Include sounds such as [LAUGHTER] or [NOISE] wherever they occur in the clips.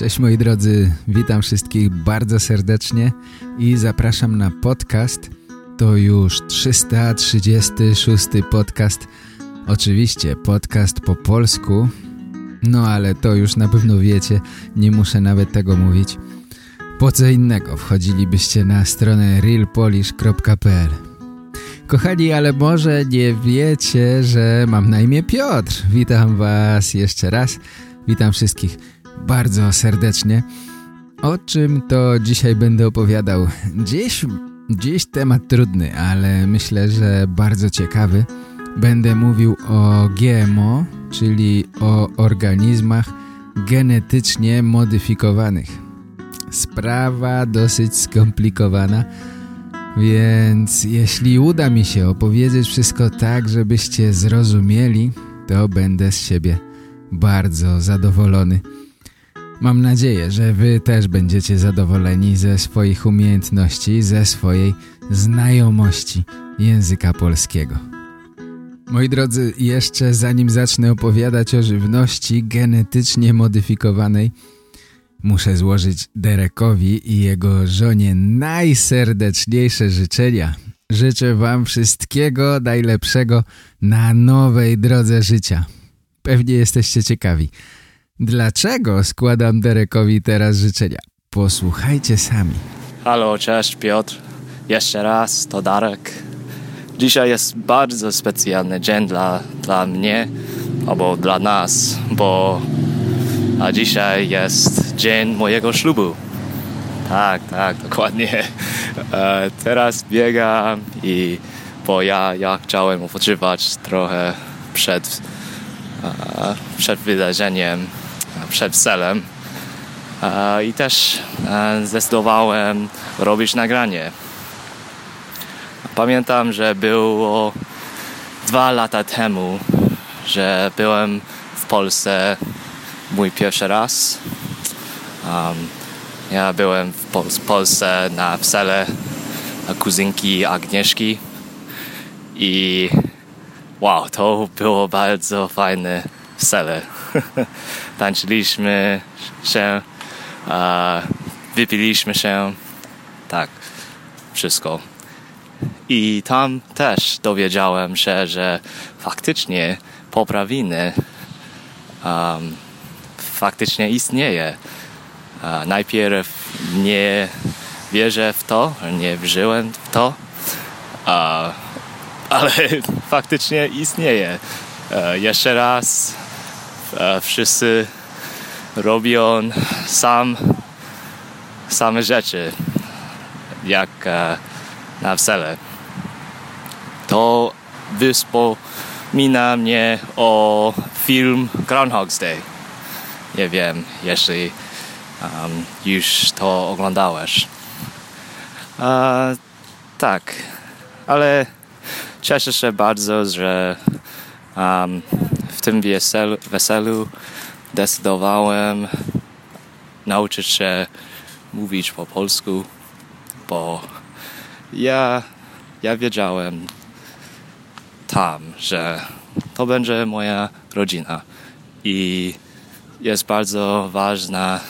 Cześć moi drodzy, witam wszystkich bardzo serdecznie i zapraszam na podcast. To już 336 podcast. Oczywiście podcast po polsku, no ale to już na pewno wiecie, nie muszę nawet tego mówić. Po co innego wchodzilibyście na stronę realpolish.pl Kochani, ale może nie wiecie, że mam na imię Piotr. Witam was jeszcze raz. Witam wszystkich bardzo serdecznie. O czym to dzisiaj będę opowiadał? Dziś, dziś temat trudny, ale myślę, że bardzo ciekawy. Będę mówił o GMO, czyli o organizmach genetycznie modyfikowanych. Sprawa dosyć skomplikowana, więc jeśli uda mi się opowiedzieć wszystko tak, żebyście zrozumieli, to będę z siebie bardzo zadowolony. Mam nadzieję, że wy też będziecie zadowoleni ze swoich umiejętności, ze swojej znajomości języka polskiego. Moi drodzy, jeszcze zanim zacznę opowiadać o żywności genetycznie modyfikowanej, muszę złożyć Derekowi i jego żonie najserdeczniejsze życzenia. Życzę wam wszystkiego najlepszego na nowej drodze życia. Pewnie jesteście ciekawi. Dlaczego składam Derekowi teraz życzenia? Posłuchajcie sami. Halo, cześć Piotr. Jeszcze raz, to Darek. Dzisiaj jest bardzo specjalny dzień dla, dla mnie, albo dla nas, bo a dzisiaj jest dzień mojego ślubu. Tak, tak, dokładnie. [LAUGHS] E, teraz biegam i bo ja, ja chciałem odpoczywać trochę przed, e, przed wydarzeniem przed celem i też e, zdecydowałem robić nagranie. Pamiętam, że było dwa lata temu, że byłem w Polsce mój pierwszy raz. Ja byłem w Pol Polsce na wesele kuzynki Agnieszki i wow, to było bardzo fajne wesele. [LAUGHS] Tańczyliśmy się, wypiliśmy się, tak, wszystko. I tam też dowiedziałem się, że faktycznie poprawiny um, faktycznie istnieje. Uh, najpierw nie wierzę w to, nie wierzyłem w to, uh, ale [LAUGHS] faktycznie istnieje. Uh, jeszcze raz E, wszyscy robią sam, same rzeczy, jak e, na wesele. To wyspomina mnie o film Groundhog's Day. Nie wiem, jeśli um, już to oglądałeś. Tak, ale cieszę się bardzo, że um, w tym weselu, weselu decydowałem nauczyć się mówić po polsku, bo ja, ja wiedziałem tam, że to będzie moja rodzina i jest bardzo ważna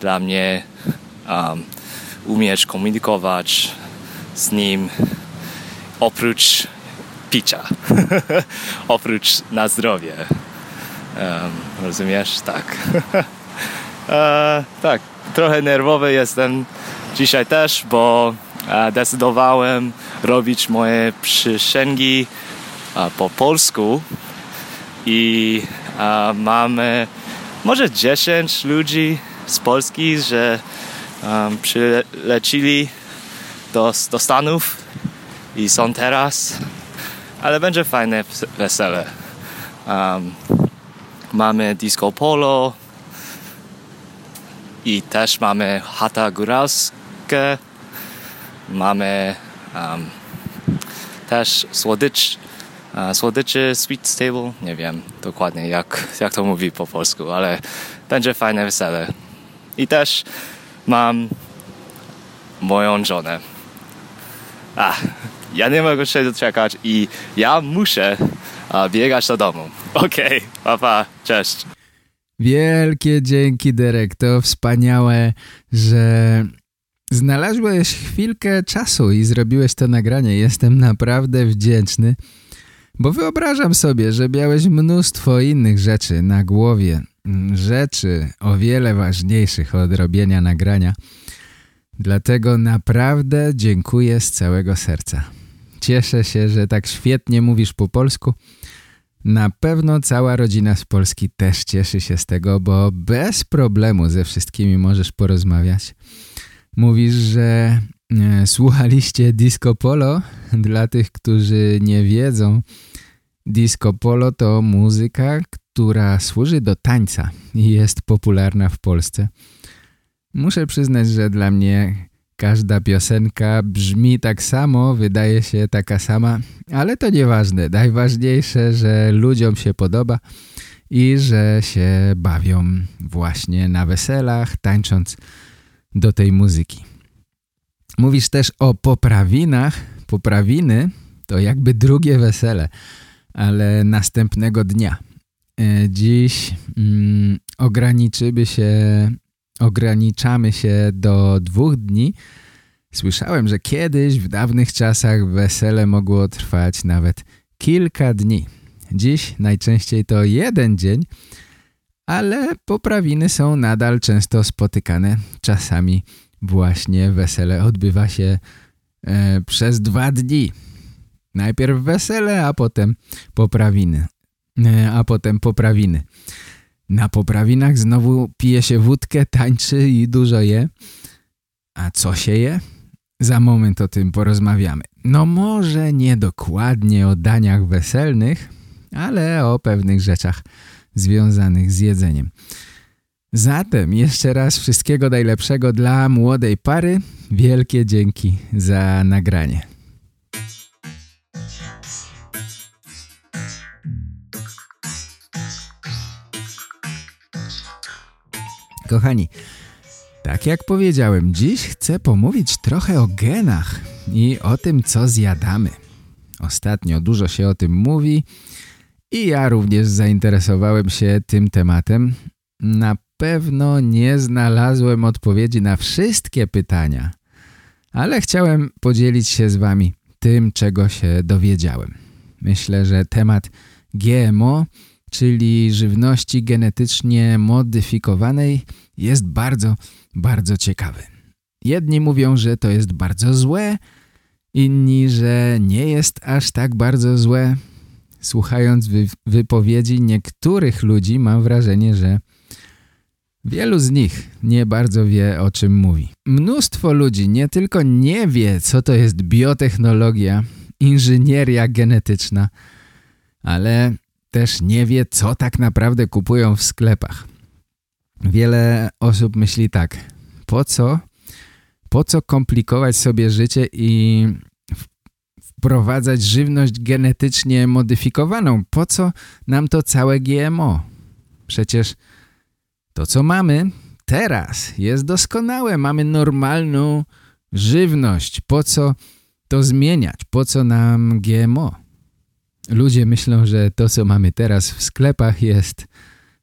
dla mnie um, umieć komunikować z nim oprócz picia. [LAUGHS] Oprócz na zdrowie. Um, rozumiesz? Tak. [LAUGHS] e, tak, trochę nerwowy jestem dzisiaj też, bo e, decydowałem robić moje przysięgi e, po polsku i e, mamy może 10 ludzi z Polski, że um, przylecili do, do Stanów i są teraz ale będzie fajne, wesele. Um, mamy disco polo, i też mamy chata góralskie, mamy um, też słodycz, uh, słodyczy Sweet Stable, nie wiem dokładnie jak, jak to mówi po polsku, ale będzie fajne, wesele. I też mam moją żonę. A, ja nie mogę się doczekać i ja muszę biegać do domu. Okej, okay, papa, cześć. Wielkie dzięki, Derek. To wspaniałe, że znalazłeś chwilkę czasu i zrobiłeś to nagranie. Jestem naprawdę wdzięczny, bo wyobrażam sobie, że miałeś mnóstwo innych rzeczy na głowie. Rzeczy o wiele ważniejszych od robienia nagrania. Dlatego naprawdę dziękuję z całego serca. Cieszę się, że tak świetnie mówisz po polsku na pewno cała rodzina z Polski też cieszy się z tego, bo bez problemu ze wszystkimi możesz porozmawiać. Mówisz, że e, słuchaliście disco polo. [LAUGHS] Dla tych, którzy nie wiedzą, disco polo to muzyka, która służy do tańca i jest popularna w Polsce. Muszę przyznać, że dla mnie Każda piosenka brzmi tak samo, wydaje się taka sama, ale to nieważne. Najważniejsze, że ludziom się podoba i że się bawią właśnie na weselach, tańcząc do tej muzyki. Mówisz też o poprawinach. Poprawiny to jakby drugie wesele, ale następnego dnia. E, dziś mm, ograniczymy się ograniczamy się do dwóch dni, słyszałem, że kiedyś w dawnych czasach wesele mogło trwać nawet kilka dni. Dziś najczęściej to jeden dzień, ale poprawiny są nadal często spotykane. Czasami właśnie wesele odbywa się e, przez dwa dni. Najpierw wesele, a potem poprawiny. E, a potem poprawiny. Na poprawinach znowu pije się wódkę, tańczy i dużo je. A co się je? Za moment o tym porozmawiamy. No może nie dokładnie o daniach weselnych, ale o pewnych rzeczach związanych z jedzeniem. Zatem jeszcze raz wszystkiego najlepszego dla młodej pary. Wielkie dzięki za nagranie. Kochani, tak jak powiedziałem, dziś chcę pomówić trochę o genach i o tym, co zjadamy. Ostatnio dużo się o tym mówi i ja również zainteresowałem się tym tematem. Na pewno nie znalazłem odpowiedzi na wszystkie pytania, ale chciałem podzielić się z Wami tym, czego się dowiedziałem. Myślę, że temat GMO czyli żywności genetycznie modyfikowanej, jest bardzo, bardzo ciekawy. Jedni mówią, że to jest bardzo złe, inni, że nie jest aż tak bardzo złe. Słuchając wy wypowiedzi niektórych ludzi mam wrażenie, że wielu z nich nie bardzo wie o czym mówi. Mnóstwo ludzi nie tylko nie wie co to jest biotechnologia, inżynieria genetyczna, ale też nie wie, co tak naprawdę kupują w sklepach. Wiele osób myśli tak, po co, po co komplikować sobie życie i wprowadzać żywność genetycznie modyfikowaną? Po co nam to całe GMO? Przecież to, co mamy teraz jest doskonałe. Mamy normalną żywność. Po co to zmieniać? Po co nam GMO? Ludzie myślą, że to, co mamy teraz w sklepach jest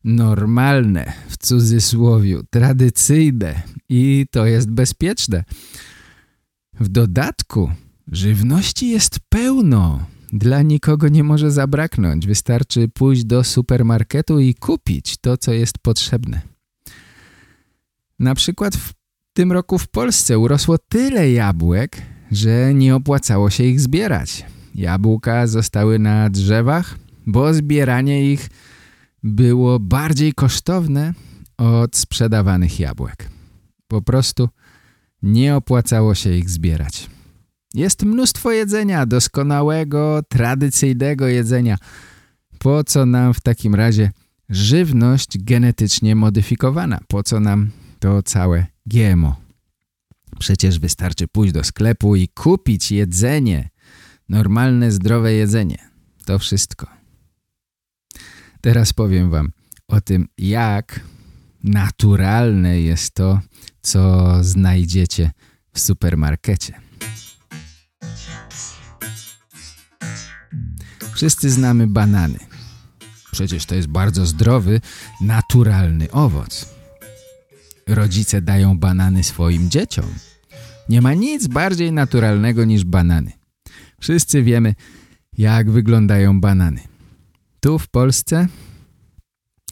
normalne, w cudzysłowiu, tradycyjne i to jest bezpieczne. W dodatku żywności jest pełno. Dla nikogo nie może zabraknąć. Wystarczy pójść do supermarketu i kupić to, co jest potrzebne. Na przykład w tym roku w Polsce urosło tyle jabłek, że nie opłacało się ich zbierać. Jabłka zostały na drzewach, bo zbieranie ich było bardziej kosztowne od sprzedawanych jabłek. Po prostu nie opłacało się ich zbierać. Jest mnóstwo jedzenia, doskonałego, tradycyjnego jedzenia. Po co nam w takim razie żywność genetycznie modyfikowana? Po co nam to całe GMO. Przecież wystarczy pójść do sklepu i kupić jedzenie. Normalne, zdrowe jedzenie. To wszystko. Teraz powiem wam o tym, jak naturalne jest to, co znajdziecie w supermarkecie. Wszyscy znamy banany. Przecież to jest bardzo zdrowy, naturalny owoc. Rodzice dają banany swoim dzieciom. Nie ma nic bardziej naturalnego niż banany. Wszyscy wiemy, jak wyglądają banany. Tu w Polsce,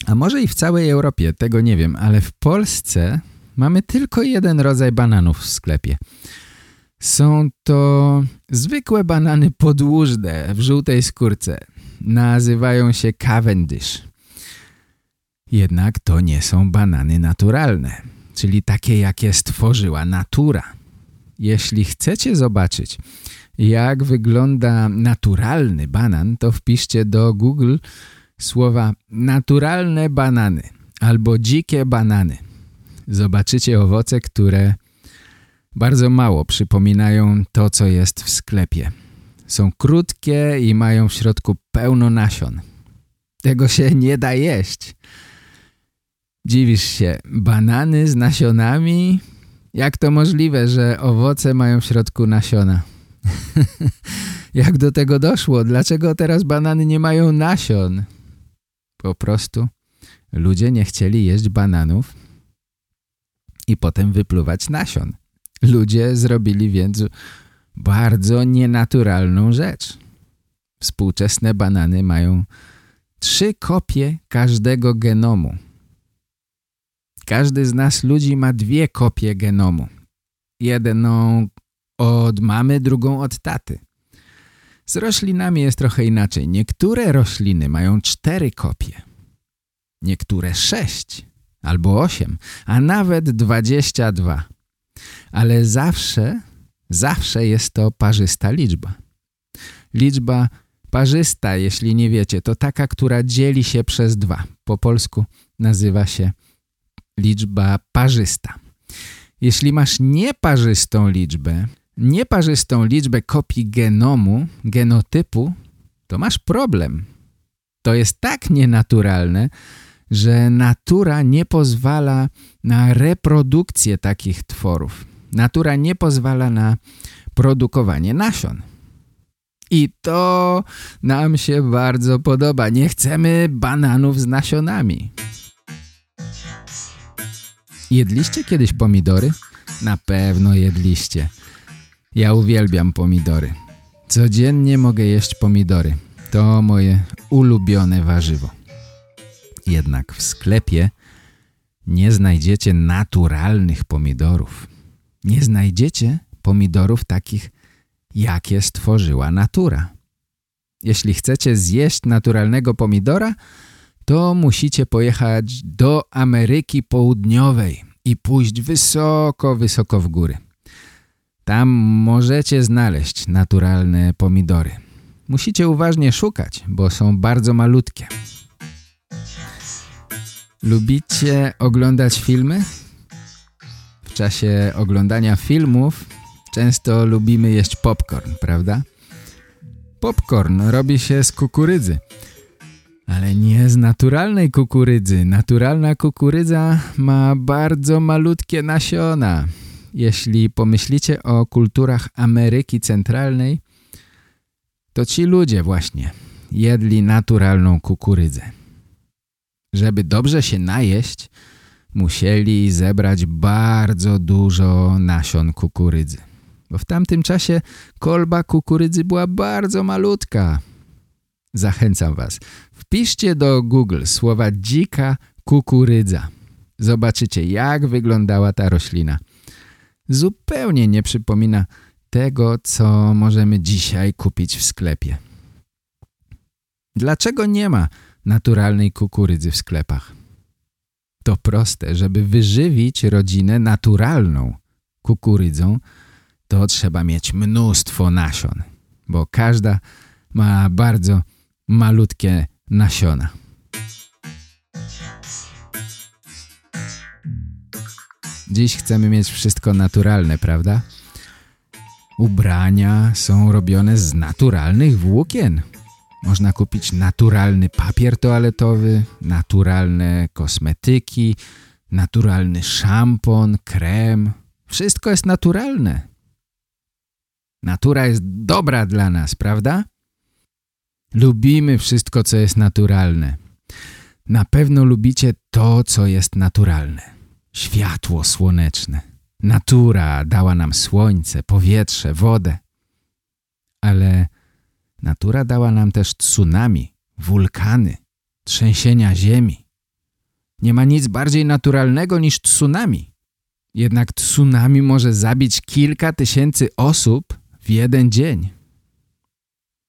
a może i w całej Europie, tego nie wiem, ale w Polsce mamy tylko jeden rodzaj bananów w sklepie. Są to zwykłe banany podłużne w żółtej skórce. Nazywają się Cavendish. Jednak to nie są banany naturalne, czyli takie jakie stworzyła natura. Jeśli chcecie zobaczyć, jak wygląda naturalny banan, to wpiszcie do Google słowa naturalne banany albo dzikie banany. Zobaczycie owoce, które bardzo mało przypominają to, co jest w sklepie. Są krótkie i mają w środku pełno nasion. Tego się nie da jeść. Dziwisz się, banany z nasionami? Jak to możliwe, że owoce mają w środku nasiona? [LAUGHS] Jak do tego doszło? Dlaczego teraz banany nie mają nasion? Po prostu ludzie nie chcieli jeść bananów i potem wypluwać nasion. Ludzie zrobili więc bardzo nienaturalną rzecz. Współczesne banany mają trzy kopie każdego genomu. Każdy z nas ludzi ma dwie kopie genomu. Jedną od mamy, drugą od taty. Z roślinami jest trochę inaczej. Niektóre rośliny mają cztery kopie. Niektóre sześć albo osiem, a nawet dwadzieścia dwa. Ale zawsze, zawsze jest to parzysta liczba. Liczba parzysta, jeśli nie wiecie, to taka, która dzieli się przez dwa. Po polsku nazywa się liczba parzysta. Jeśli masz nieparzystą liczbę, nieparzystą liczbę kopii genomu, genotypu, to masz problem. To jest tak nienaturalne, że natura nie pozwala na reprodukcję takich tworów. Natura nie pozwala na produkowanie nasion. I to nam się bardzo podoba. Nie chcemy bananów z nasionami. Jedliście kiedyś pomidory? Na pewno jedliście. Ja uwielbiam pomidory. Codziennie mogę jeść pomidory. To moje ulubione warzywo. Jednak w sklepie nie znajdziecie naturalnych pomidorów. Nie znajdziecie pomidorów takich, jakie stworzyła natura. Jeśli chcecie zjeść naturalnego pomidora, to musicie pojechać do Ameryki Południowej i pójść wysoko, wysoko w góry. Tam możecie znaleźć naturalne pomidory. Musicie uważnie szukać, bo są bardzo malutkie. Lubicie oglądać filmy? W czasie oglądania filmów często lubimy jeść popcorn, prawda? Popcorn robi się z kukurydzy. Ale nie z naturalnej kukurydzy. Naturalna kukurydza ma bardzo malutkie nasiona. Jeśli pomyślicie o kulturach Ameryki Centralnej, to ci ludzie właśnie jedli naturalną kukurydzę. Żeby dobrze się najeść, musieli zebrać bardzo dużo nasion kukurydzy. Bo w tamtym czasie kolba kukurydzy była bardzo malutka. Zachęcam was. Wpiszcie do Google słowa dzika kukurydza. Zobaczycie jak wyglądała ta roślina. Zupełnie nie przypomina tego, co możemy dzisiaj kupić w sklepie. Dlaczego nie ma naturalnej kukurydzy w sklepach? To proste, żeby wyżywić rodzinę naturalną kukurydzą, to trzeba mieć mnóstwo nasion, bo każda ma bardzo malutkie nasiona. Dziś chcemy mieć wszystko naturalne, prawda? Ubrania są robione z naturalnych włókien. Można kupić naturalny papier toaletowy, naturalne kosmetyki, naturalny szampon, krem. Wszystko jest naturalne. Natura jest dobra dla nas, prawda? Lubimy wszystko, co jest naturalne. Na pewno lubicie to, co jest naturalne. Światło słoneczne. Natura dała nam słońce, powietrze, wodę. Ale natura dała nam też tsunami, wulkany, trzęsienia ziemi. Nie ma nic bardziej naturalnego niż tsunami. Jednak tsunami może zabić kilka tysięcy osób w jeden dzień.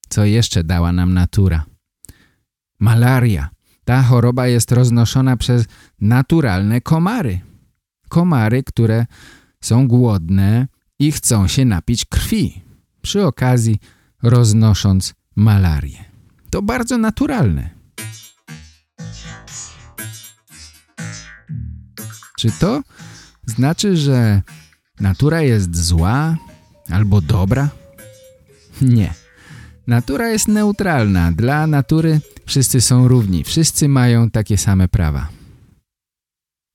Co jeszcze dała nam natura? Malaria. Ta choroba jest roznoszona przez naturalne komary. Komary, które są głodne i chcą się napić krwi, przy okazji roznosząc malarię. To bardzo naturalne. Czy to znaczy, że natura jest zła albo dobra? Nie. Natura jest neutralna. Dla natury wszyscy są równi. Wszyscy mają takie same prawa.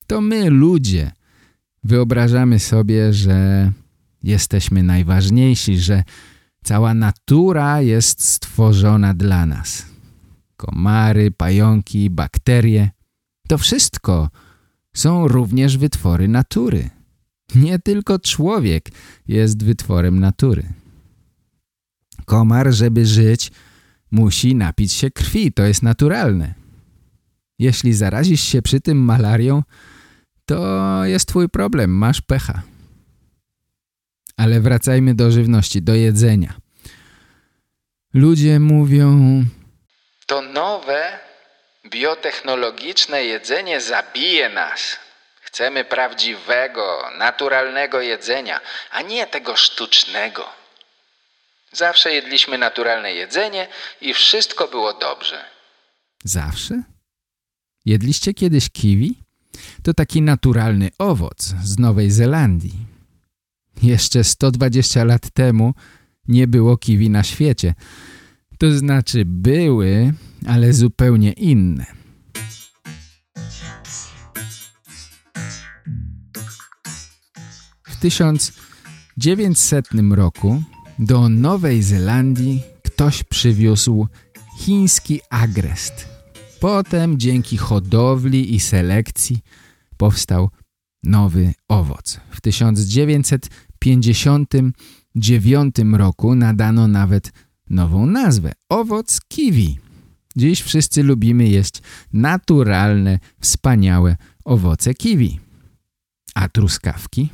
To my, ludzie, wyobrażamy sobie, że jesteśmy najważniejsi, że cała natura jest stworzona dla nas. Komary, pająki, bakterie. To wszystko są również wytwory natury. Nie tylko człowiek jest wytworem natury. Komar, żeby żyć, musi napić się krwi. To jest naturalne. Jeśli zarazisz się przy tym malarią, to jest twój problem. Masz pecha. Ale wracajmy do żywności, do jedzenia. Ludzie mówią... To nowe, biotechnologiczne jedzenie zabije nas. Chcemy prawdziwego, naturalnego jedzenia, a nie tego sztucznego. Zawsze jedliśmy naturalne jedzenie i wszystko było dobrze. Zawsze? Jedliście kiedyś kiwi? To taki naturalny owoc z Nowej Zelandii. Jeszcze 120 lat temu nie było kiwi na świecie. To znaczy były, ale zupełnie inne. W 1900 roku do Nowej Zelandii ktoś przywiózł chiński agrest. Potem dzięki hodowli i selekcji powstał nowy owoc. W 1959 roku nadano nawet nową nazwę – owoc kiwi. Dziś wszyscy lubimy jeść naturalne, wspaniałe owoce kiwi. A truskawki?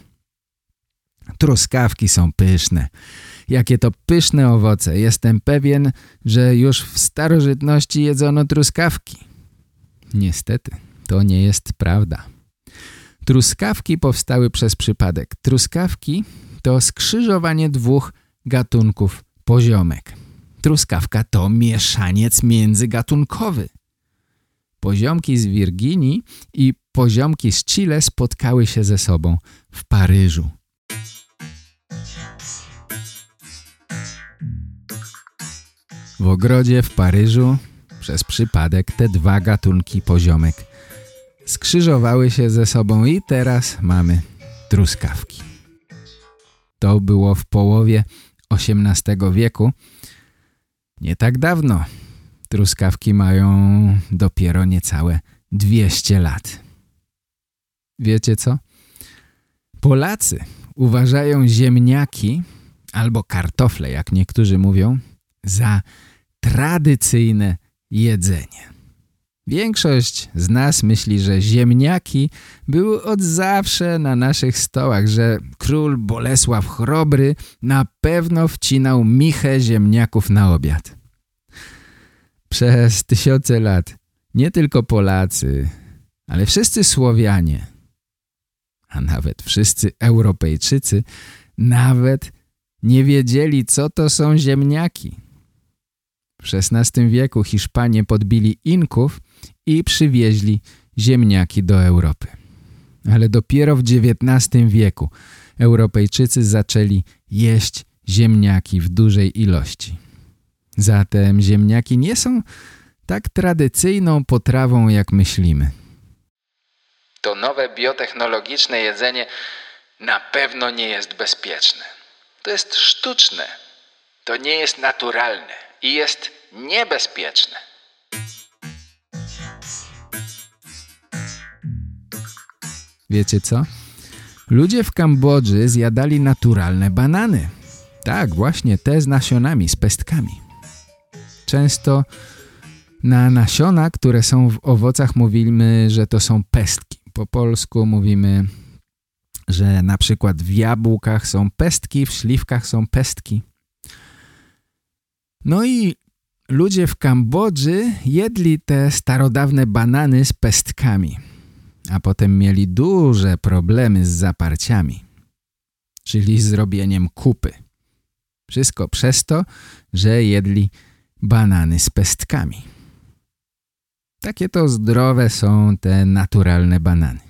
Truskawki są pyszne. Jakie to pyszne owoce. Jestem pewien, że już w starożytności jedzono truskawki. Niestety, to nie jest prawda. Truskawki powstały przez przypadek. Truskawki to skrzyżowanie dwóch gatunków poziomek. Truskawka to mieszaniec międzygatunkowy. Poziomki z Wirginii i poziomki z Chile spotkały się ze sobą w Paryżu. W ogrodzie w Paryżu przez przypadek te dwa gatunki poziomek skrzyżowały się ze sobą i teraz mamy truskawki. To było w połowie XVIII wieku. Nie tak dawno. Truskawki mają dopiero niecałe 200 lat. Wiecie co? Polacy uważają ziemniaki albo kartofle, jak niektórzy mówią, za tradycyjne jedzenie. Większość z nas myśli, że ziemniaki były od zawsze na naszych stołach, że król Bolesław Chrobry na pewno wcinał michę ziemniaków na obiad. Przez tysiące lat nie tylko Polacy, ale wszyscy Słowianie, a nawet wszyscy Europejczycy nawet nie wiedzieli, co to są ziemniaki. W XVI wieku Hiszpanie podbili Inków i przywieźli ziemniaki do Europy. ale dopiero w XIX wieku Europejczycy zaczęli jeść ziemniaki w dużej ilości. Zatem ziemniaki nie są tak tradycyjną potrawą, jak myślimy. To nowe biotechnologiczne jedzenie na pewno nie jest bezpieczne. To jest sztuczne. To nie jest naturalne i jest niebezpieczne. Wiecie co? Ludzie w Kambodży zjadali naturalne banany. Tak, właśnie te z nasionami, z pestkami. Często na nasiona, które są w owocach mówimy, że to są pestki. Po polsku mówimy, że na przykład w jabłkach są pestki, w śliwkach są pestki. No i ludzie w Kambodży jedli te starodawne banany z pestkami, a potem mieli duże problemy z zaparciami, czyli z robieniem kupy. Wszystko przez to, że jedli banany z pestkami. Takie to zdrowe są te naturalne banany.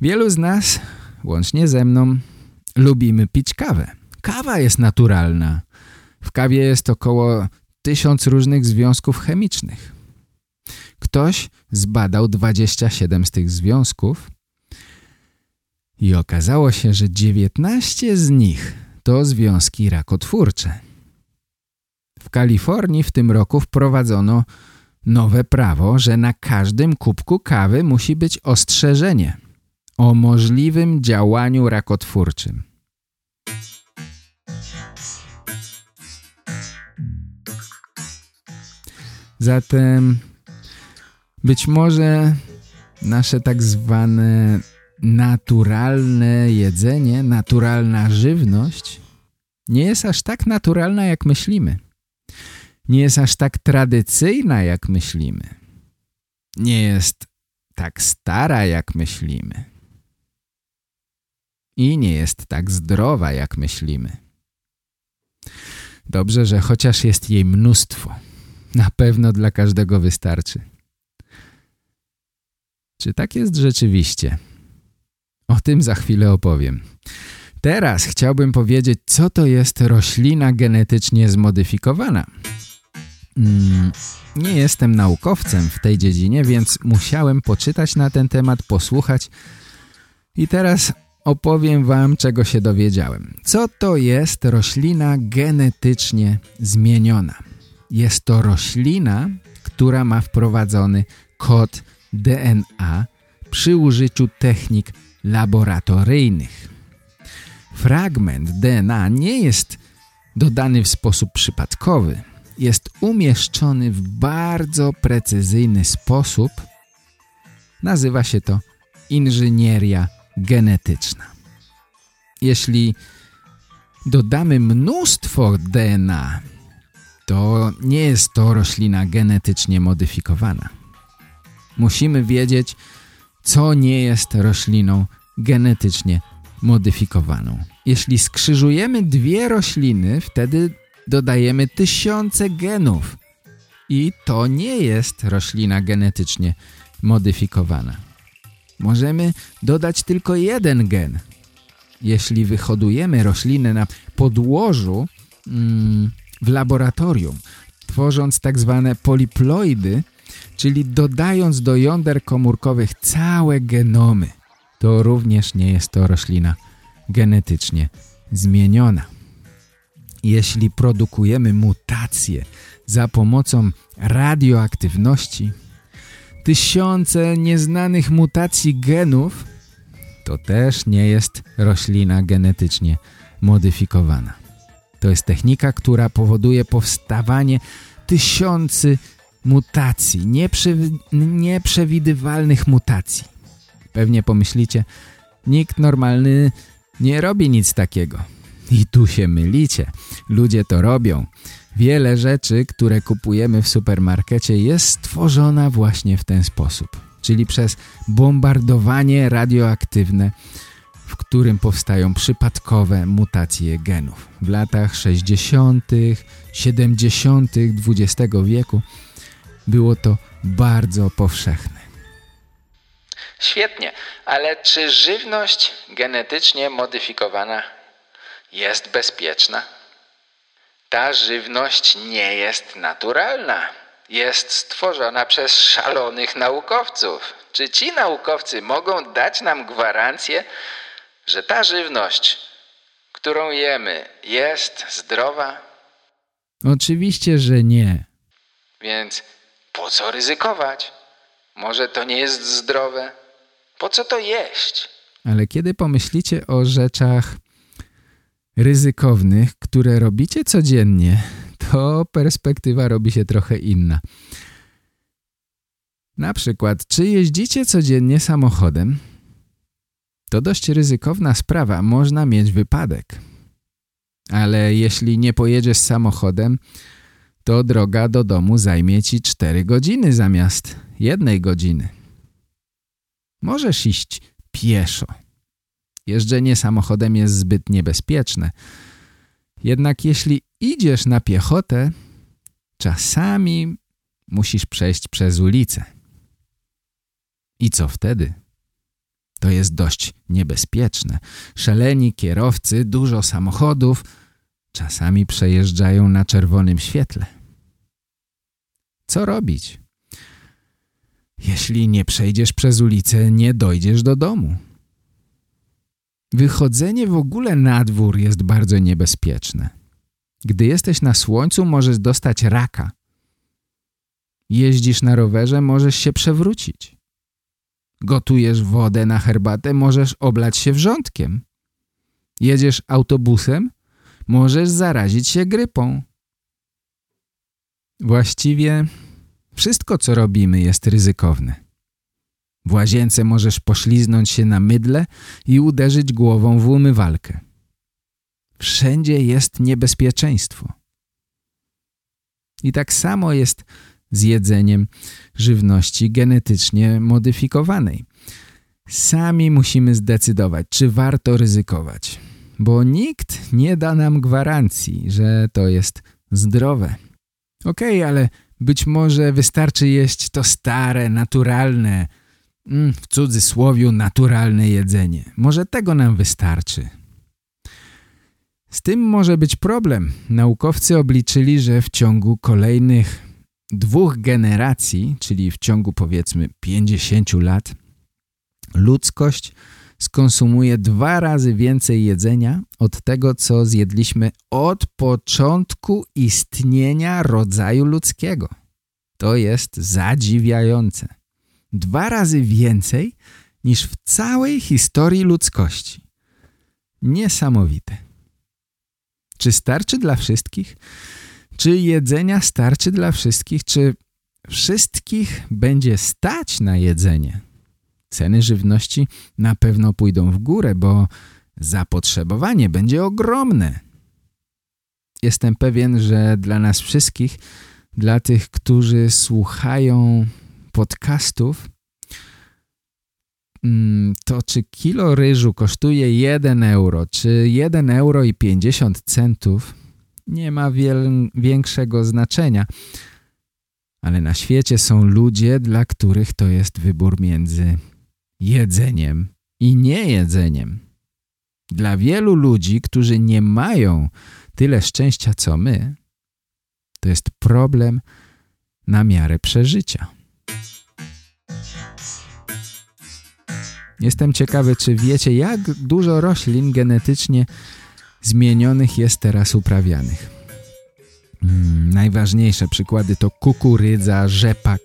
Wielu z nas, łącznie ze mną, lubimy pić kawę. Kawa jest naturalna. W kawie jest około tysiąc różnych związków chemicznych. Ktoś zbadał 27 z tych związków i okazało się, że 19 z nich to związki rakotwórcze. W Kalifornii w tym roku wprowadzono nowe prawo, że na każdym kubku kawy musi być ostrzeżenie o możliwym działaniu rakotwórczym. Zatem być może nasze tak zwane naturalne jedzenie, naturalna żywność nie jest aż tak naturalna jak myślimy. Nie jest aż tak tradycyjna jak myślimy. Nie jest tak stara jak myślimy. I nie jest tak zdrowa jak myślimy. Dobrze, że chociaż jest jej mnóstwo. Na pewno dla każdego wystarczy. Czy tak jest rzeczywiście? O tym za chwilę opowiem. Teraz chciałbym powiedzieć, co to jest roślina genetycznie zmodyfikowana. Mm, nie jestem naukowcem w tej dziedzinie, więc musiałem poczytać na ten temat, posłuchać i teraz opowiem wam, czego się dowiedziałem. Co to jest roślina genetycznie zmieniona? Jest to roślina, która ma wprowadzony kod DNA przy użyciu technik laboratoryjnych. Fragment DNA nie jest dodany w sposób przypadkowy. Jest umieszczony w bardzo precyzyjny sposób. Nazywa się to inżynieria genetyczna. Jeśli dodamy mnóstwo DNA, to nie jest to roślina genetycznie modyfikowana. Musimy wiedzieć, co nie jest rośliną genetycznie modyfikowaną. Jeśli skrzyżujemy dwie rośliny, wtedy dodajemy tysiące genów i to nie jest roślina genetycznie modyfikowana. Możemy dodać tylko jeden gen. Jeśli wyhodujemy roślinę na podłożu mm, w laboratorium, tworząc tak zwane poliploidy, czyli dodając do jąder komórkowych całe genomy, to również nie jest to roślina genetycznie zmieniona. Jeśli produkujemy mutacje za pomocą radioaktywności, tysiące nieznanych mutacji genów, to też nie jest roślina genetycznie modyfikowana. To jest technika, która powoduje powstawanie tysiący mutacji, nieprzewidywalnych mutacji. Pewnie pomyślicie, nikt normalny nie robi nic takiego. I tu się mylicie. Ludzie to robią. Wiele rzeczy, które kupujemy w supermarkecie jest stworzona właśnie w ten sposób. Czyli przez bombardowanie radioaktywne, w którym powstają przypadkowe mutacje genów. W latach 60., 70. XX wieku było to bardzo powszechne. Świetnie, ale czy żywność genetycznie modyfikowana jest bezpieczna? Ta żywność nie jest naturalna. Jest stworzona przez szalonych naukowców. Czy ci naukowcy mogą dać nam gwarancję, że ta żywność, którą jemy, jest zdrowa? Oczywiście, że nie. Więc po co ryzykować? Może to nie jest zdrowe? Po co to jeść? Ale kiedy pomyślicie o rzeczach ryzykownych, które robicie codziennie, to perspektywa robi się trochę inna. Na przykład, czy jeździcie codziennie samochodem? To dość ryzykowna sprawa, można mieć wypadek. Ale jeśli nie pojedziesz samochodem, to droga do domu zajmie ci 4 godziny zamiast jednej godziny. Możesz iść pieszo. Jeżdżenie samochodem jest zbyt niebezpieczne. Jednak jeśli idziesz na piechotę, czasami musisz przejść przez ulicę. I co wtedy? To jest dość niebezpieczne. Szaleni kierowcy, dużo samochodów, czasami przejeżdżają na czerwonym świetle. Co robić? Jeśli nie przejdziesz przez ulicę, nie dojdziesz do domu. Wychodzenie w ogóle na dwór jest bardzo niebezpieczne. Gdy jesteś na słońcu, możesz dostać raka. Jeździsz na rowerze, możesz się przewrócić. Gotujesz wodę na herbatę, możesz oblać się wrzątkiem. Jedziesz autobusem, możesz zarazić się grypą. Właściwie wszystko, co robimy, jest ryzykowne. W łazience możesz pośliznąć się na mydle i uderzyć głową w umywalkę. Wszędzie jest niebezpieczeństwo. I tak samo jest z jedzeniem żywności genetycznie modyfikowanej. Sami musimy zdecydować, czy warto ryzykować, bo nikt nie da nam gwarancji, że to jest zdrowe. Okej, okay, ale być może wystarczy jeść to stare, naturalne, mm, w cudzysłowie naturalne jedzenie. Może tego nam wystarczy. Z tym może być problem. Naukowcy obliczyli, że w ciągu kolejnych dwóch generacji, czyli w ciągu powiedzmy 50 lat, ludzkość skonsumuje dwa razy więcej jedzenia od tego, co zjedliśmy od początku istnienia rodzaju ludzkiego. To jest zadziwiające. Dwa razy więcej niż w całej historii ludzkości. Niesamowite. Czy starczy dla wszystkich? Czy jedzenia starczy dla wszystkich? Czy wszystkich będzie stać na jedzenie? Ceny żywności na pewno pójdą w górę, bo zapotrzebowanie będzie ogromne. Jestem pewien, że dla nas wszystkich, dla tych, którzy słuchają podcastów, mm, to czy kilo ryżu kosztuje 1 euro, czy 1 euro i 50 centów, nie ma większego znaczenia. Ale na świecie są ludzie, dla których to jest wybór między jedzeniem i niejedzeniem. Dla wielu ludzi, którzy nie mają tyle szczęścia co my, to jest problem na miarę przeżycia. Jestem ciekawy, czy wiecie, jak dużo roślin genetycznie zmienionych jest teraz uprawianych. Hmm, najważniejsze przykłady to kukurydza, rzepak,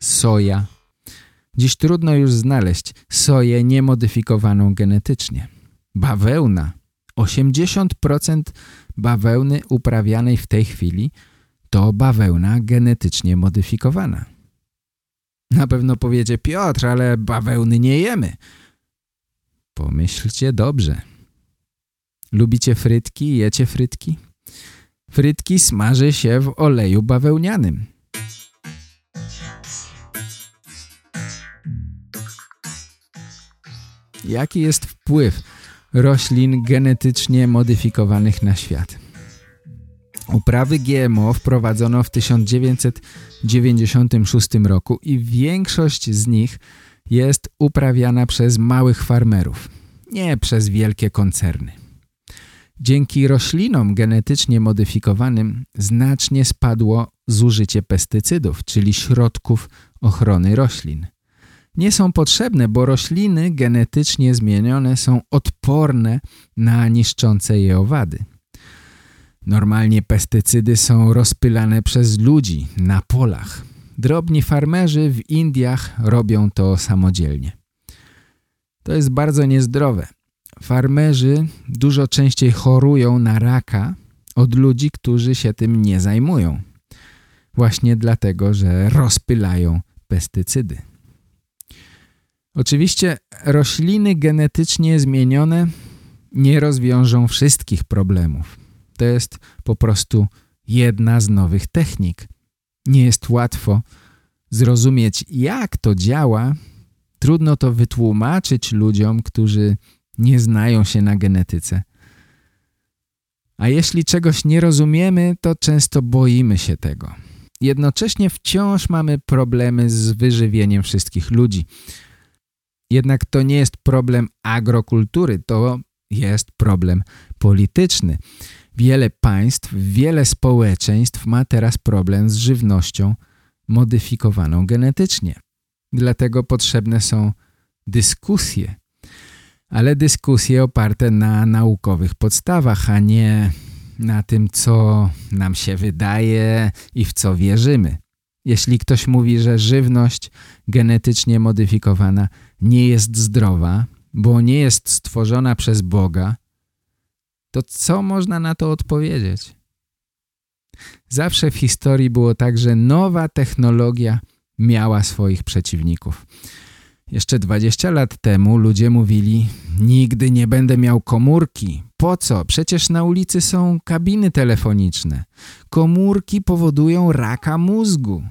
soja. Dziś trudno już znaleźć soję niemodyfikowaną genetycznie. Bawełna. 80% bawełny uprawianej w tej chwili to bawełna genetycznie modyfikowana. Na pewno powiecie, Piotr, ale bawełny nie jemy. Pomyślcie dobrze. Lubicie frytki? Jecie frytki? Frytki smaży się w oleju bawełnianym. Jaki jest wpływ roślin genetycznie modyfikowanych na świat? Uprawy GMO wprowadzono w 1996 roku i większość z nich jest uprawiana przez małych farmerów, nie przez wielkie koncerny. Dzięki roślinom genetycznie modyfikowanym znacznie spadło zużycie pestycydów, czyli środków ochrony roślin. Nie są potrzebne, bo rośliny genetycznie zmienione są odporne na niszczące je owady. Normalnie pestycydy są rozpylane przez ludzi na polach. Drobni farmerzy w Indiach robią to samodzielnie. To jest bardzo niezdrowe. Farmerzy dużo częściej chorują na raka od ludzi, którzy się tym nie zajmują. Właśnie dlatego, że rozpylają pestycydy. Oczywiście rośliny genetycznie zmienione nie rozwiążą wszystkich problemów. To jest po prostu jedna z nowych technik. Nie jest łatwo zrozumieć, jak to działa. Trudno to wytłumaczyć ludziom, którzy nie znają się na genetyce. A jeśli czegoś nie rozumiemy, to często boimy się tego. Jednocześnie wciąż mamy problemy z wyżywieniem wszystkich ludzi. Jednak to nie jest problem agrokultury, to jest problem polityczny. Wiele państw, wiele społeczeństw ma teraz problem z żywnością modyfikowaną genetycznie. Dlatego potrzebne są dyskusje, ale dyskusje oparte na naukowych podstawach, a nie na tym, co nam się wydaje i w co wierzymy. Jeśli ktoś mówi, że żywność genetycznie modyfikowana nie jest zdrowa, bo nie jest stworzona przez Boga, to co można na to odpowiedzieć? Zawsze w historii było tak, że nowa technologia miała swoich przeciwników. Jeszcze 20 lat temu ludzie mówili nigdy nie będę miał komórki. Po co? Przecież na ulicy są kabiny telefoniczne. Komórki powodują raka mózgu.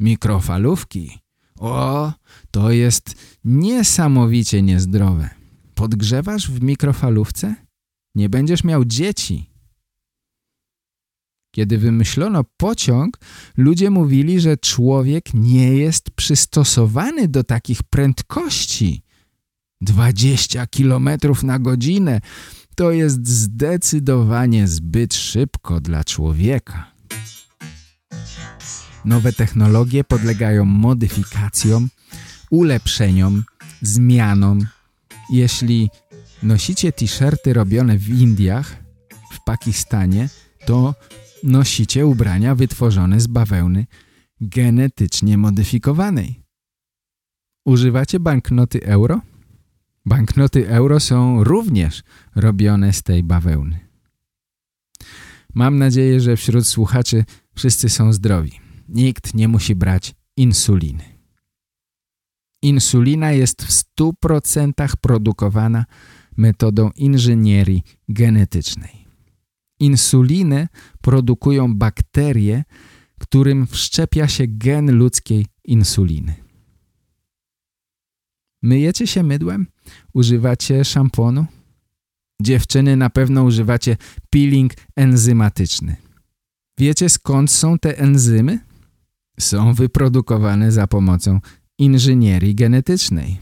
Mikrofalówki. O, to jest niesamowicie niezdrowe. Podgrzewasz w mikrofalówce? Nie będziesz miał dzieci. Kiedy wymyślono pociąg, ludzie mówili, że człowiek nie jest przystosowany do takich prędkości. 20 km na godzinę to jest zdecydowanie zbyt szybko dla człowieka. Nowe technologie podlegają modyfikacjom, ulepszeniom, zmianom. Jeśli nosicie t-shirty robione w Indiach, w Pakistanie, to nosicie ubrania wytworzone z bawełny genetycznie modyfikowanej. Używacie banknoty euro? Banknoty euro są również robione z tej bawełny. Mam nadzieję, że wśród słuchaczy wszyscy są zdrowi. Nikt nie musi brać insuliny. Insulina jest w 100% produkowana metodą inżynierii genetycznej. Insulinę produkują bakterie, którym wszczepia się gen ludzkiej insuliny. Myjecie się mydłem? Używacie szamponu? Dziewczyny na pewno używacie peeling enzymatyczny. Wiecie skąd są te enzymy? Są wyprodukowane za pomocą inżynierii genetycznej.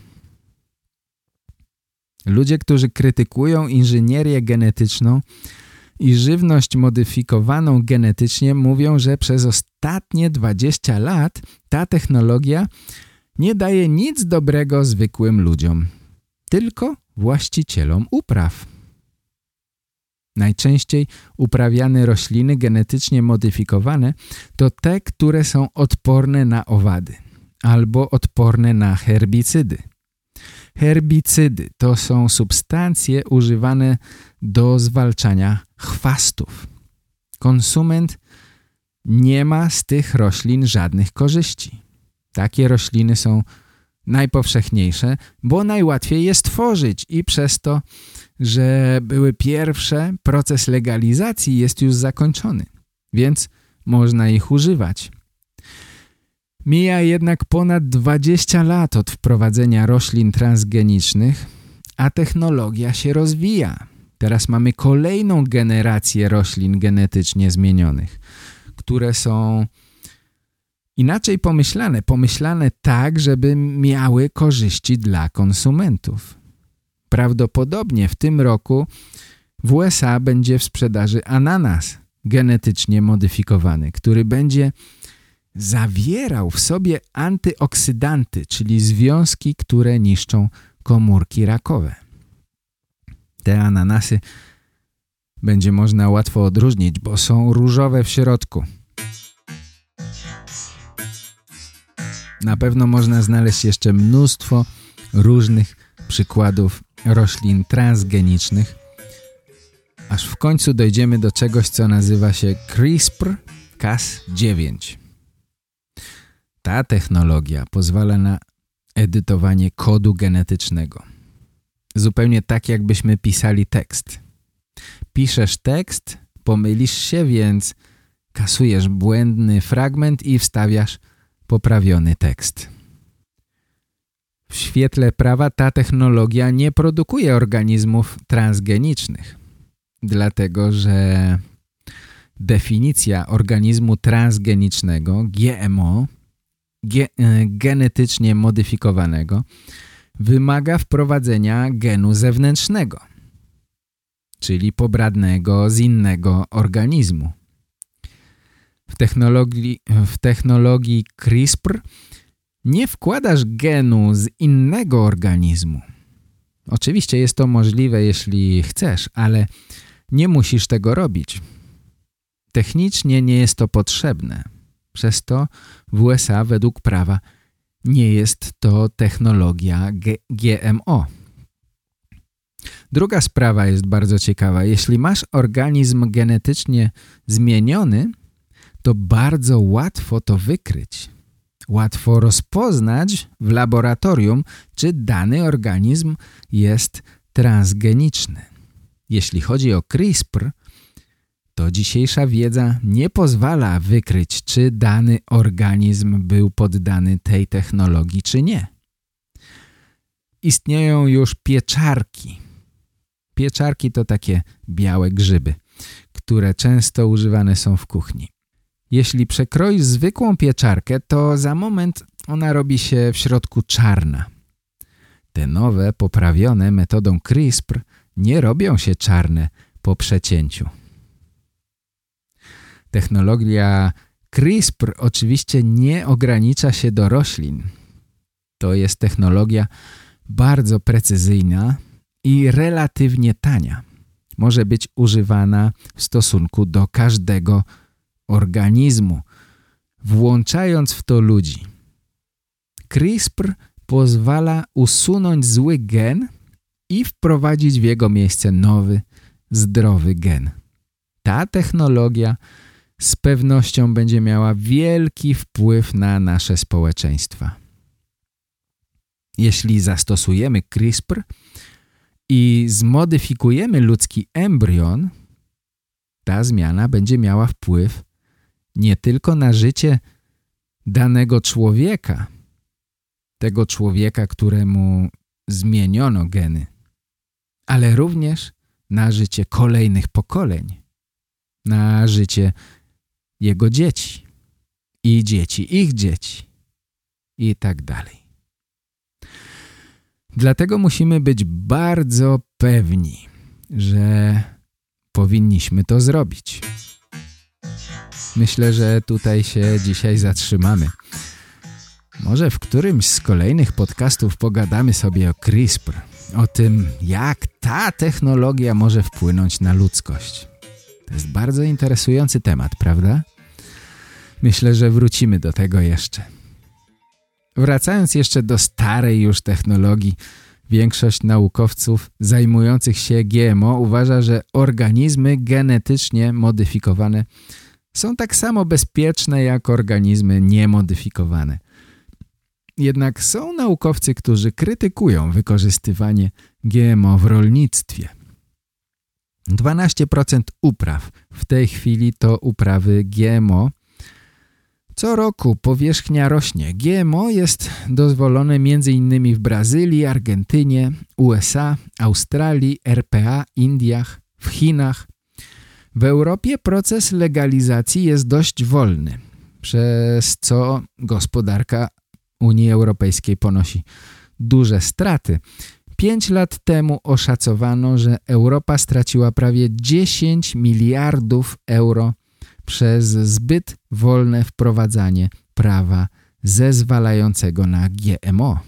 Ludzie, którzy krytykują inżynierię genetyczną i żywność modyfikowaną genetycznie mówią, że przez ostatnie 20 lat ta technologia nie daje nic dobrego zwykłym ludziom, tylko właścicielom upraw. Najczęściej uprawiane rośliny genetycznie modyfikowane to te, które są odporne na owady albo odporne na herbicydy. Herbicydy to są substancje używane do zwalczania chwastów. Konsument nie ma z tych roślin żadnych korzyści. Takie rośliny są najpowszechniejsze, bo najłatwiej je stworzyć i przez to, że były pierwsze, proces legalizacji jest już zakończony, więc można ich używać. Mija jednak ponad 20 lat od wprowadzenia roślin transgenicznych, a technologia się rozwija. Teraz mamy kolejną generację roślin genetycznie zmienionych, które są Inaczej pomyślane, pomyślane tak, żeby miały korzyści dla konsumentów. Prawdopodobnie w tym roku w USA będzie w sprzedaży ananas genetycznie modyfikowany, który będzie zawierał w sobie antyoksydanty, czyli związki, które niszczą komórki rakowe. Te ananasy będzie można łatwo odróżnić, bo są różowe w środku. Na pewno można znaleźć jeszcze mnóstwo różnych przykładów roślin transgenicznych, aż w końcu dojdziemy do czegoś, co nazywa się CRISPR-Cas9. Ta technologia pozwala na edytowanie kodu genetycznego. Zupełnie tak, jakbyśmy pisali tekst. Piszesz tekst, pomylisz się, więc kasujesz błędny fragment i wstawiasz poprawiony tekst. W świetle prawa ta technologia nie produkuje organizmów transgenicznych, dlatego że definicja organizmu transgenicznego GMO ge e, genetycznie modyfikowanego wymaga wprowadzenia genu zewnętrznego, czyli pobradnego z innego organizmu. W technologii, w technologii CRISPR nie wkładasz genu z innego organizmu. Oczywiście jest to możliwe, jeśli chcesz, ale nie musisz tego robić. Technicznie nie jest to potrzebne. Przez to w USA według prawa nie jest to technologia G GMO. Druga sprawa jest bardzo ciekawa. Jeśli masz organizm genetycznie zmieniony, to bardzo łatwo to wykryć. Łatwo rozpoznać w laboratorium, czy dany organizm jest transgeniczny. Jeśli chodzi o CRISPR, to dzisiejsza wiedza nie pozwala wykryć, czy dany organizm był poddany tej technologii, czy nie. Istnieją już pieczarki. Pieczarki to takie białe grzyby, które często używane są w kuchni. Jeśli przekroisz zwykłą pieczarkę, to za moment ona robi się w środku czarna. Te nowe, poprawione metodą CRISPR nie robią się czarne po przecięciu. Technologia CRISPR oczywiście nie ogranicza się do roślin. To jest technologia bardzo precyzyjna i relatywnie tania. Może być używana w stosunku do każdego organizmu, włączając w to ludzi. CRISPR pozwala usunąć zły gen i wprowadzić w jego miejsce nowy, zdrowy gen. Ta technologia z pewnością będzie miała wielki wpływ na nasze społeczeństwa. Jeśli zastosujemy CRISPR i zmodyfikujemy ludzki embrion, ta zmiana będzie miała wpływ nie tylko na życie danego człowieka, tego człowieka, któremu zmieniono geny, ale również na życie kolejnych pokoleń, na życie jego dzieci i dzieci ich dzieci i tak dalej. Dlatego musimy być bardzo pewni, że powinniśmy to zrobić. Myślę, że tutaj się dzisiaj zatrzymamy. Może w którymś z kolejnych podcastów pogadamy sobie o CRISPR, o tym, jak ta technologia może wpłynąć na ludzkość. To jest bardzo interesujący temat, prawda? Myślę, że wrócimy do tego jeszcze. Wracając jeszcze do starej już technologii, większość naukowców zajmujących się GMO uważa, że organizmy genetycznie modyfikowane są tak samo bezpieczne jak organizmy niemodyfikowane. Jednak są naukowcy, którzy krytykują wykorzystywanie GMO w rolnictwie. 12% upraw w tej chwili to uprawy GMO. Co roku powierzchnia rośnie. GMO jest dozwolone m.in. w Brazylii, Argentynie, USA, Australii, RPA, Indiach, w Chinach, w Europie proces legalizacji jest dość wolny. przez co gospodarka Unii Europejskiej ponosi duże straty. Pięć lat temu oszacowano, że Europa straciła prawie 10 miliardów euro przez zbyt wolne wprowadzanie prawa zezwalającego na GMO.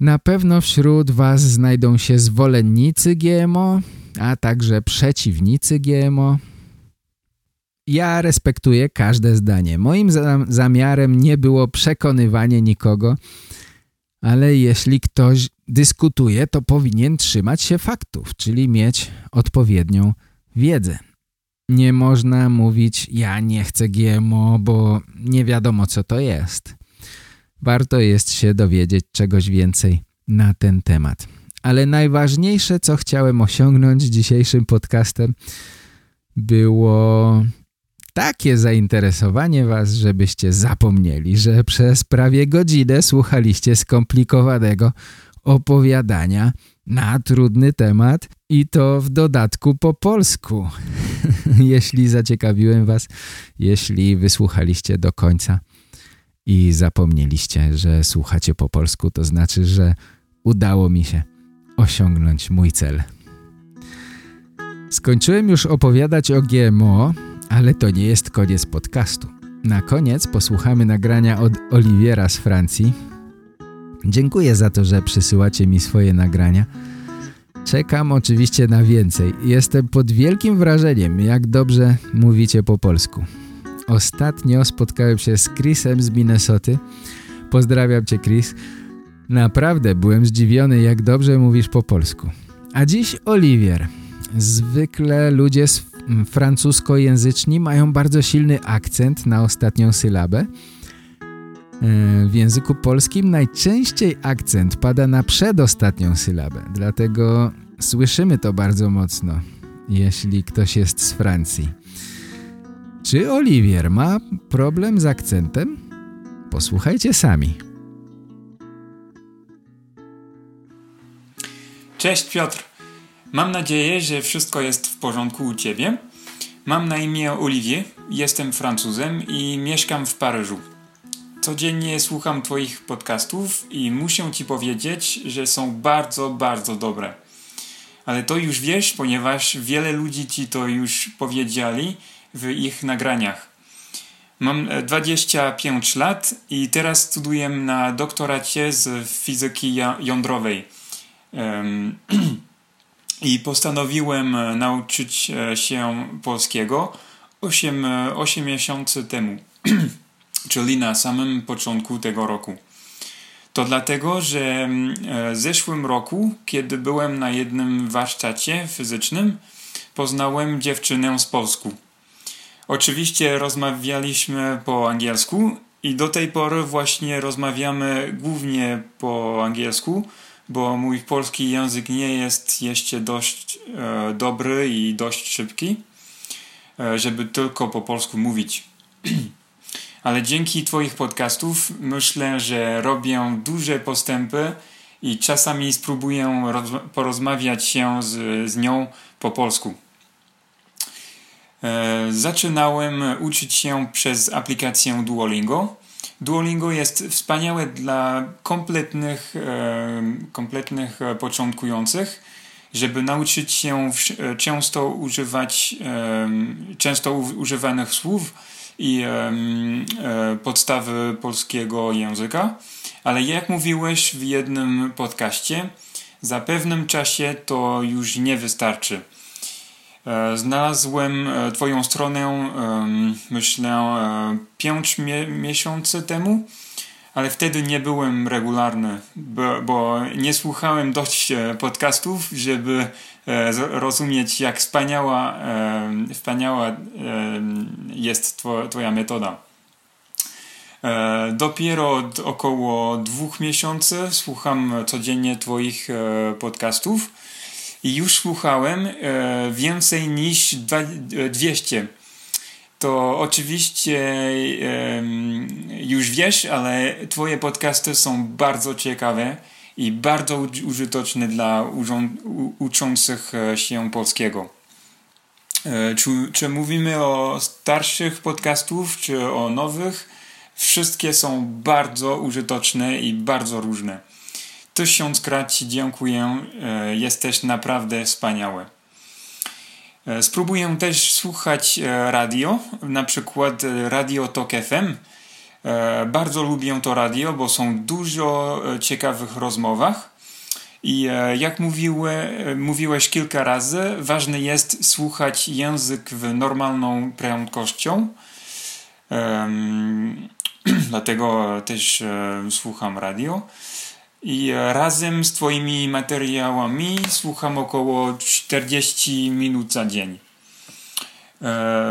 Na pewno wśród Was znajdą się zwolennicy GMO, a także przeciwnicy GMO. Ja respektuję każde zdanie. Moim zamiarem nie było przekonywanie nikogo, ale jeśli ktoś dyskutuje, to powinien trzymać się faktów, czyli mieć odpowiednią wiedzę. Nie można mówić, ja nie chcę GMO, bo nie wiadomo co to jest. Warto jest się dowiedzieć czegoś więcej na ten temat. Ale najważniejsze, co chciałem osiągnąć dzisiejszym podcastem, było takie zainteresowanie was, żebyście zapomnieli, że przez prawie godzinę słuchaliście skomplikowanego opowiadania na trudny temat i to w dodatku po polsku. [LAUGHS] jeśli zaciekawiłem was, jeśli wysłuchaliście do końca i zapomnieliście, że słuchacie po polsku, to znaczy, że udało mi się osiągnąć mój cel. Skończyłem już opowiadać o GMO, ale to nie jest koniec podcastu. Na koniec posłuchamy nagrania od Oliwiera z Francji. Dziękuję za to, że przysyłacie mi swoje nagrania. Czekam oczywiście na więcej. Jestem pod wielkim wrażeniem, jak dobrze mówicie po polsku. Ostatnio spotkałem się z Chrisem z Minnesoty. Pozdrawiam cię Chris. Naprawdę byłem zdziwiony, jak dobrze mówisz po polsku. A dziś Oliwier. Zwykle ludzie francuskojęzyczni mają bardzo silny akcent na ostatnią sylabę. E, w języku polskim najczęściej akcent pada na przedostatnią sylabę, dlatego słyszymy to bardzo mocno, jeśli ktoś jest z Francji. Czy Oliwier ma problem z akcentem? Posłuchajcie sami. Cześć Piotr. Mam nadzieję, że wszystko jest w porządku u Ciebie. Mam na imię Olivier, jestem Francuzem i mieszkam w Paryżu. Codziennie słucham Twoich podcastów i muszę Ci powiedzieć, że są bardzo, bardzo dobre. Ale to już wiesz, ponieważ wiele ludzi Ci to już powiedzieli w ich nagraniach. Mam 25 lat i teraz studiuję na doktoracie z fizyki jądrowej. [CLEARS THROAT] I postanowiłem e, nauczyć e, się polskiego 8, 8 e, miesięcy temu, [CLEARS THROAT] czyli na samym początku tego roku. To dlatego, że w zeszłym roku, kiedy byłem na jednym warsztacie fizycznym, poznałem dziewczynę z Polsku. Oczywiście rozmawialiśmy po angielsku i do tej pory właśnie rozmawiamy głównie po angielsku, bo mój polski język nie jest jeszcze dość e, dobry i dość szybki, e, żeby tylko po polsku mówić. [CLEARS THROAT] Ale dzięki Twoich podcastów myślę, że robię duże postępy i czasami spróbuję porozmawiać się z, z nią po polsku. E, zaczynałem uczyć się przez aplikację Duolingo Duolingo jest wspaniałe dla kompletnych, e, kompletnych e, początkujących, żeby nauczyć się e, często używać często używanych słów i podstawy polskiego języka. Ale jak mówiłeś w jednym podcaście, za pewnym czasie to już nie wystarczy. E, znalazłem e, Twoją stronę, myślę, 5 e, miesięcy temu, ale wtedy nie byłem regularny, bo, bo nie słuchałem dość podcastów, żeby rozumieć, jak wspaniała, wspaniała jest Twoja metoda. Dopiero od około dwóch miesięcy słucham codziennie Twoich podcastów i już słuchałem e, więcej niż 200. To oczywiście już wiesz, ale Twoje podcasty są bardzo ciekawe i bardzo użyteczne dla uczących e, się polskiego. E, czy, czy mówimy o starszych podcastów, czy o nowych, wszystkie są bardzo użyteczne i bardzo różne. Tysiąckrát Ci dziękuję, e, jesteś naprawdę wspaniały. E, spróbuję też słuchać radio, na przykład Radio Tok FM. Bardzo lubię to radio, bo są dużo ciekawych rozmowach i e, jak mówiłe, mówiłeś kilka razy, ważne jest słuchać język w normalną prędkością. Um, [CLEARS THROAT] dlatego też słucham radio. I e, razem z Twoimi materiałami słucham około 40 minut za dzień.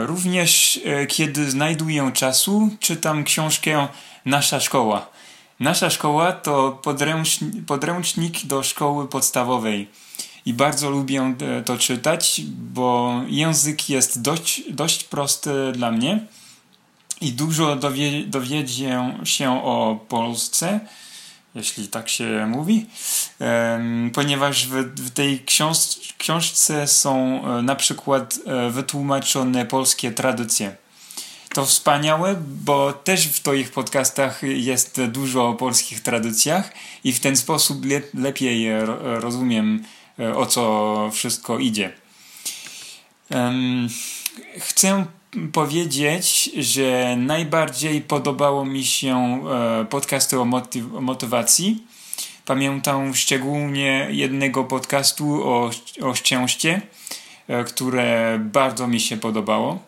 Również kiedy znajduję czasu, czytam książkę Nasza Szkoła. Nasza szkoła to podręcznik do szkoły podstawowej. I bardzo lubię e, to czytać, bo język jest dość, dość prosty dla mnie i dużo dowie, się o Polsce, jeśli tak się mówi, ponieważ w, tej książ książce są e, na przykład e, wytłumaczone polskie tradycje to wspaniałe, bo też w Twoich podcastach jest dużo o polskich tradycjach i w ten sposób le lepiej rozumiem, e, o co wszystko idzie. Chcę powiedzieć, że najbardziej podobało mi się e, podcasty o, motyw motywacji. Pamiętam szczególnie jednego podcastu o, o szczęście, e, które bardzo mi się podobało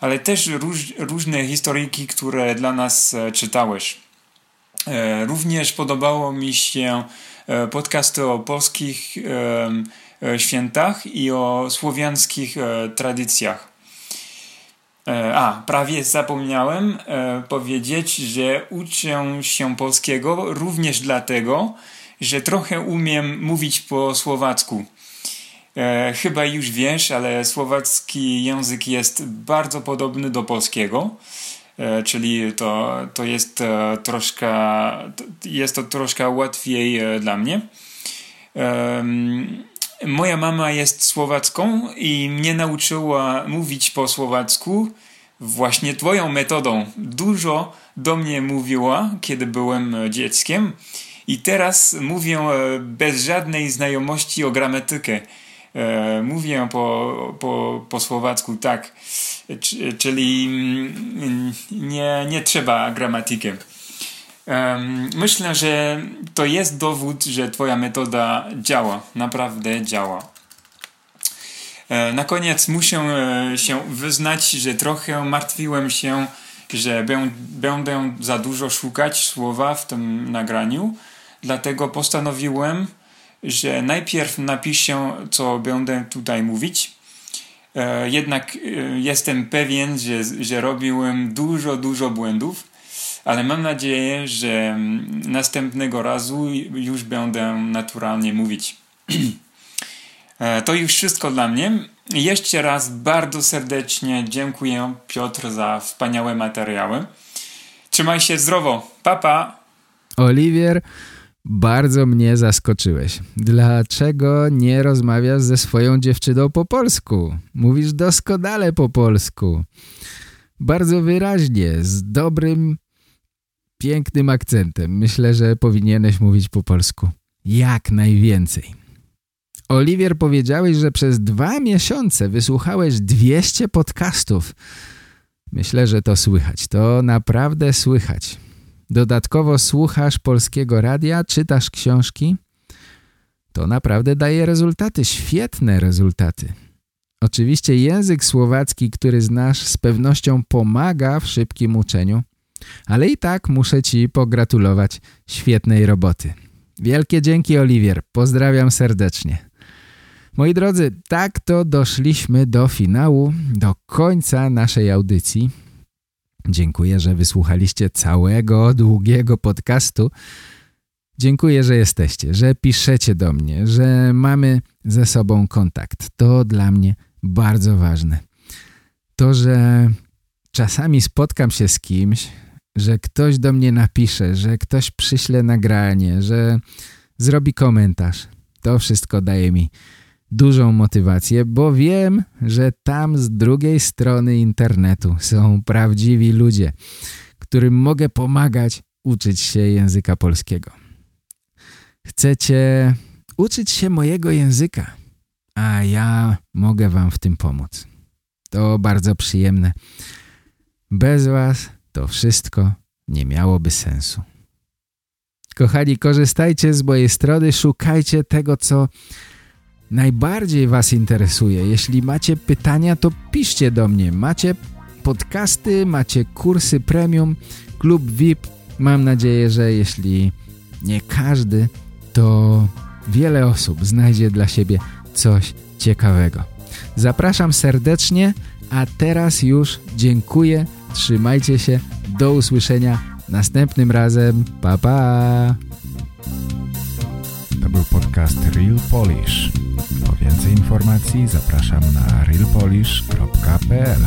ale też róż, różne historyjki, które dla nas e, czytałeś. Również podobało mi się podcasty o polskich świętach i o słowiańskich tradycjach. A, prawie zapomniałem powiedzieć, że uczę się polskiego również dlatego, że trochę umiem mówić po słowacku. E, chyba już wiesz, ale słowacki język jest bardzo podobny do polskiego. E, czyli to, to jest e, troszkę jest to troszkę łatwiej e, dla mnie. E, moja mama jest słowacką i mnie nauczyła mówić po słowacku właśnie twoją metodą. Dużo do mnie mówiła, kiedy byłem dzieckiem i teraz mówię e, bez żadnej znajomości o gramatykę. E, mówię po, po, po słowacku tak, czyli mm, nie, nie trzeba gramatyki. Myślę, że to jest dowód, że Twoja metoda działa, naprawdę działa. E, na koniec muszę e, się wyznać, że trochę martwiłem się, że będę za dużo szukać słowa w tym nagraniu, dlatego postanowiłem, że najpierw napiszę, co będę tutaj mówić. E, jednak jestem pewien, że, że robiłem dużo, dużo błędów, ale mam nadzieję, że mm, następnego razu już będę naturalnie mówić. [CLEARS THROAT] E, to już wszystko dla mnie. Jeszcze raz bardzo serdecznie dziękuję Piotr za wspaniałe materiały. Trzymaj się zdrowo. Papa. Pa. Oliwier bardzo mnie zaskoczyłeś. Dlaczego nie rozmawiasz ze swoją dziewczyną po polsku? Mówisz doskonale po polsku. Bardzo wyraźnie, z dobrym, pięknym akcentem. Myślę, że powinieneś mówić po polsku. Jak najwięcej. Oliwier, powiedziałeś, że przez dwa miesiące wysłuchałeś 200 podcastów. Myślę, że to słychać. To naprawdę słychać. Dodatkowo słuchasz polskiego radia, czytasz książki, to naprawdę daje rezultaty, świetne rezultaty. Oczywiście język słowacki, który znasz, z pewnością pomaga w szybkim uczeniu, ale i tak muszę Ci pogratulować świetnej roboty. Wielkie dzięki Oliwier, pozdrawiam serdecznie. Moi drodzy, tak to doszliśmy do finału, do końca naszej audycji. Dziękuję, że wysłuchaliście całego długiego podcastu. Dziękuję, że jesteście, że piszecie do mnie, że mamy ze sobą kontakt. To dla mnie bardzo ważne. To, że czasami spotkam się z kimś, że ktoś do mnie napisze, że ktoś przyśle nagranie, że zrobi komentarz. To wszystko daje mi dużą motywację, bo wiem, że tam z drugiej strony internetu są prawdziwi ludzie, którym mogę pomagać uczyć się języka polskiego. Chcecie uczyć się mojego języka, a ja mogę wam w tym pomóc. To bardzo przyjemne. Bez was to wszystko nie miałoby sensu. Kochani, korzystajcie z mojej strony, szukajcie tego, co najbardziej was interesuje. Jeśli macie pytania, to piszcie do mnie. Macie podcasty, macie kursy premium, klub VIP. Mam nadzieję, że jeśli nie każdy, to wiele osób znajdzie dla siebie coś ciekawego. Zapraszam serdecznie, a teraz już dziękuję. Trzymajcie się. Do usłyszenia następnym razem. Pa, pa! To był podcast Real Polish. Po więcej informacji zapraszam na realpolish.pl